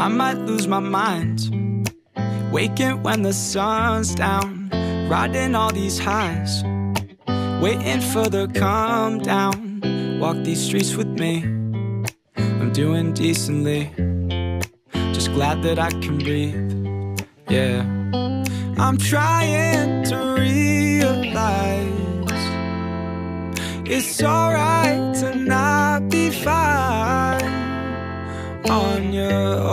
I might lose my mind. Waking when the sun's down, riding all these highs. Waiting for the calm down. Walk these streets with me. I'm doing decently. Just glad that I can breathe. Yeah. I'm trying to realize it's alright to not be fine on your own.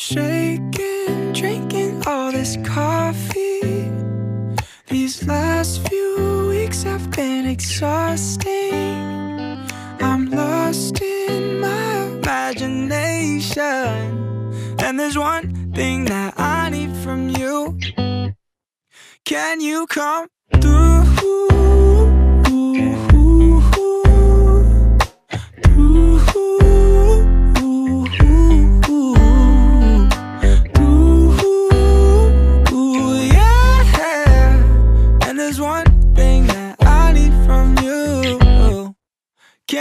Shaking, drinking all this coffee. These last few weeks have been exhausting. I'm lost in my imagination. And there's one thing that I need from you. Can you come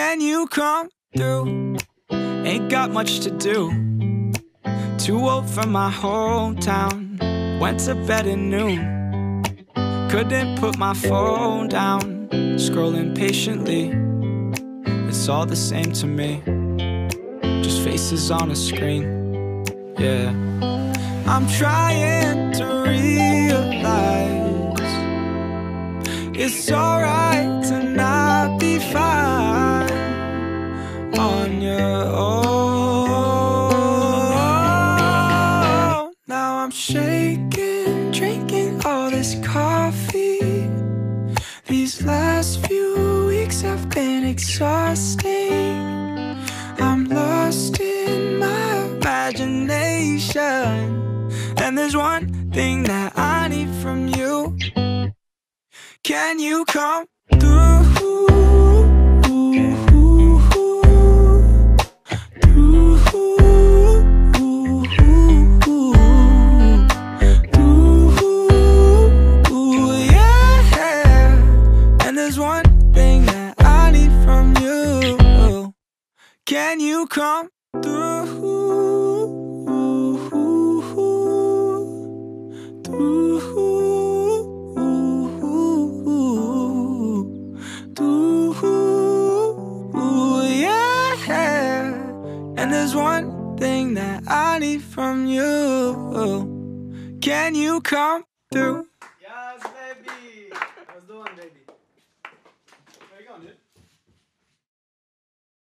Can you come through? Ain't got much to do. Too old for my hometown. Went to bed at noon. Couldn't put my phone down. Scrolling patiently. It's all the same to me. Just faces on a screen. Yeah. I'm trying to realize it's alright have been exhausting. I'm lost in my imagination. And there's one thing that I need from you. Can you come through? Yeah. And there's one when you come through. through. And there's one thing that I need from you. Can you come through? Yes, baby. How's the one, baby? Where you going, dude?